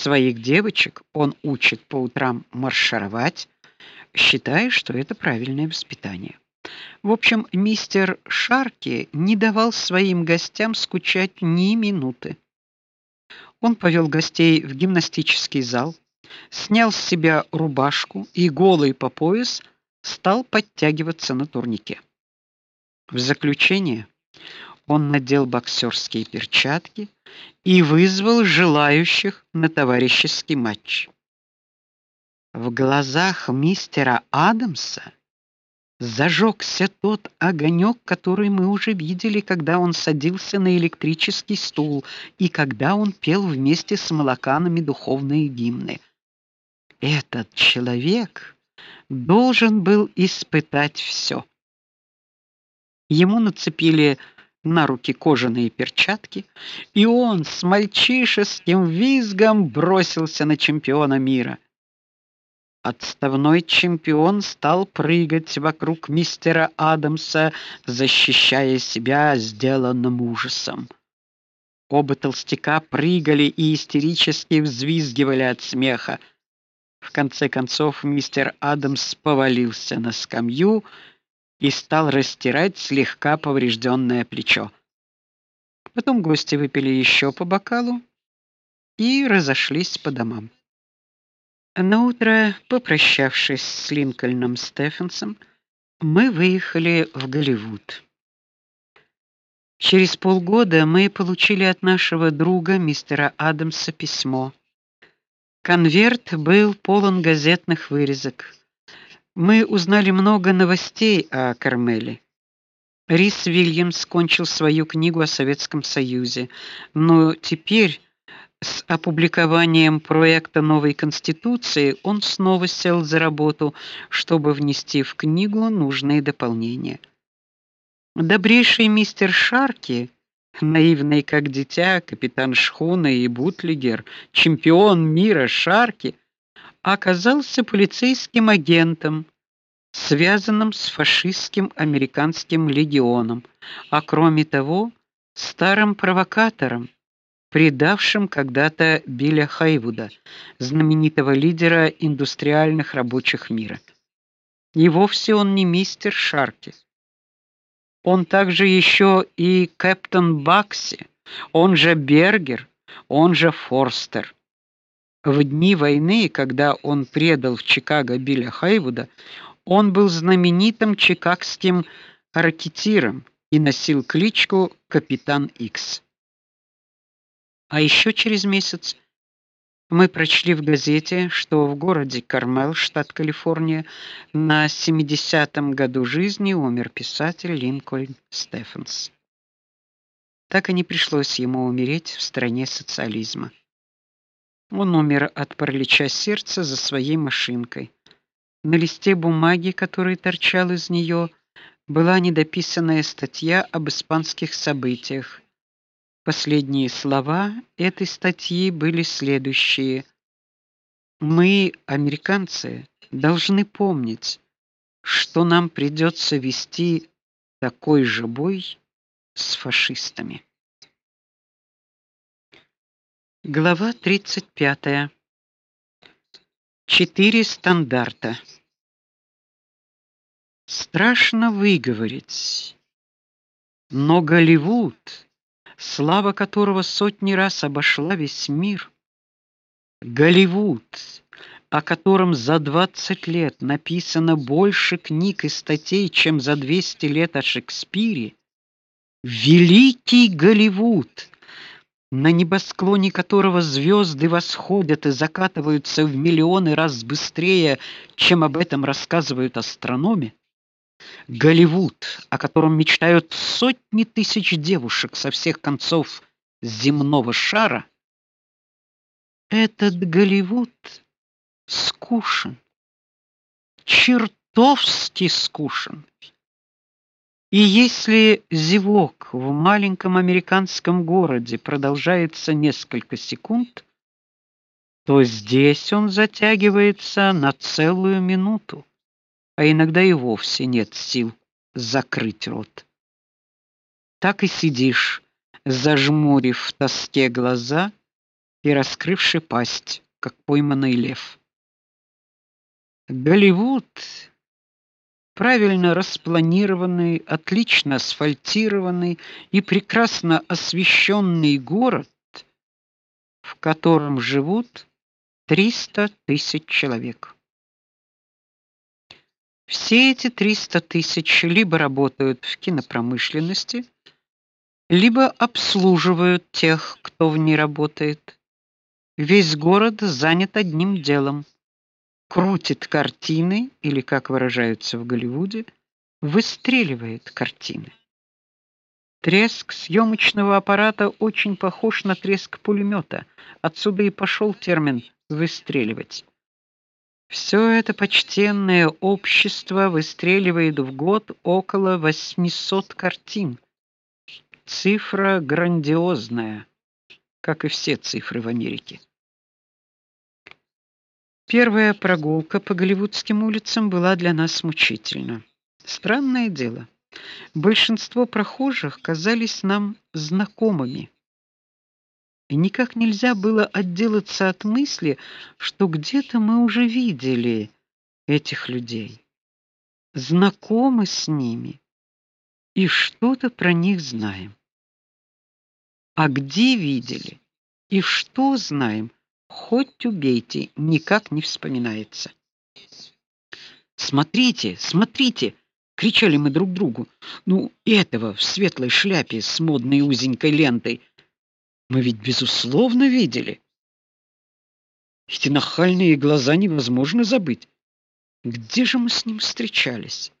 Своих девочек он учит по утрам маршировать, считая, что это правильное воспитание. В общем, мистер Шарки не давал своим гостям скучать ни минуты. Он повел гостей в гимнастический зал, снял с себя рубашку и голый по пояс стал подтягиваться на турнике. В заключение он надел боксерские перчатки и вызвал желающих на товарищеский матч. В глазах мистера Адамса зажегся тот огонек, который мы уже видели, когда он садился на электрический стул и когда он пел вместе с молоканами духовные гимны. Этот человек должен был испытать все. Ему нацепили на руки кожаные перчатки, и он с мальчишеским визгом бросился на чемпиона мира. Отставной чемпион стал прыгать вокруг мистера Адамса, защищая себя сделанным ужасом. Оба толстяка прыгали и истерически взвизгивали от смеха. В конце концов мистер Адамс повалился на скамью и стал растирать слегка поврежденное плечо. Потом гости выпили еще по бокалу и разошлись по домам. На утро, попрощавшись с Линкольном Стефенсом, мы выехали в Голливуд. Через полгода мы получили от нашего друга мистера Адамса письмо. Конверт был полон газетных вырезок. Мы узнали много новостей о Кармеле. Рис Вильямс кончил свою книгу о Советском Союзе, но теперь с опубликованием проекта новой конституции он снова сел за работу, чтобы внести в книгу нужные дополнения. Добрейший мистер Шарки, наивный как дитя, капитан шхуны и бутлигер, чемпион мира Шарки, оказался полицейским агентом, связанным с фашистским американским легионом, а кроме того, старым провокатором предавшим когда-то Билля Хайвуда, знаменитого лидера индустриальных рабочих мира. И вовсе он не мистер Шарки. Он также еще и капитан Бакси, он же Бергер, он же Форстер. В дни войны, когда он предал в Чикаго Билля Хайвуда, он был знаменитым чикагским ракетиром и носил кличку Капитан Икс. А еще через месяц мы прочли в газете, что в городе Кармел, штат Калифорния, на 70-м году жизни умер писатель Линкольн Стефенс. Так и не пришлось ему умереть в стране социализма. Он умер от паралича сердца за своей машинкой. На листе бумаги, который торчал из нее, была недописанная статья об испанских событиях Последние слова этой статьи были следующие: Мы, американцы, должны помнить, что нам придется вести такой же бой с фашистами. Глава 35. Четыре стандарта. Страшно выговорить, но Голливуд слава которого сотни раз обошла весь мир. Голливуд, о котором за 20 лет написано больше книг и статей, чем за 200 лет о Шекспире. Великий Голливуд, на небосклоне которого звезды восходят и закатываются в миллионы раз быстрее, чем об этом рассказывают астрономы. Голливуд, о котором мечтают сотни тысяч девушек со всех концов земного шара, этот Голливуд скучен. Чертовски скучен. И если зевок в маленьком американском городе продолжается несколько секунд, то здесь он затягивается на целую минуту а иногда и вовсе нет сил закрыть рот. Так и сидишь, зажмурив в тоске глаза и раскрывший пасть, как пойманный лев. Голливуд правильно распланированный, отлично асфальтированный и прекрасно освещенный город, в котором живут 300 тысяч человек. Все эти 300 тысяч либо работают в кинопромышленности, либо обслуживают тех, кто в ней работает. Весь город занят одним делом крутит картины или, как выражаются в Голливуде, выстреливает картины. Треск съемочного аппарата очень похож на треск пулемета. Отсюда и пошел термин выстреливать. Все это почтенное общество выстреливает в год около 800 картин. Цифра грандиозная, как и все цифры в Америке. Первая прогулка по голливудским улицам была для нас мучительна. Странное дело, большинство прохожих казались нам знакомыми. И никак нельзя было отделаться от мысли, что где-то мы уже видели этих людей, знакомы с ними и что-то про них знаем. А где видели и что знаем? Хоть убейте, никак не вспоминается. Смотрите, смотрите, кричали мы друг другу. Ну, этого в светлой шляпе с модной узенькой лентой мы ведь безусловно видели. Эти нахальные глаза невозможно забыть. Где же мы с ним встречались?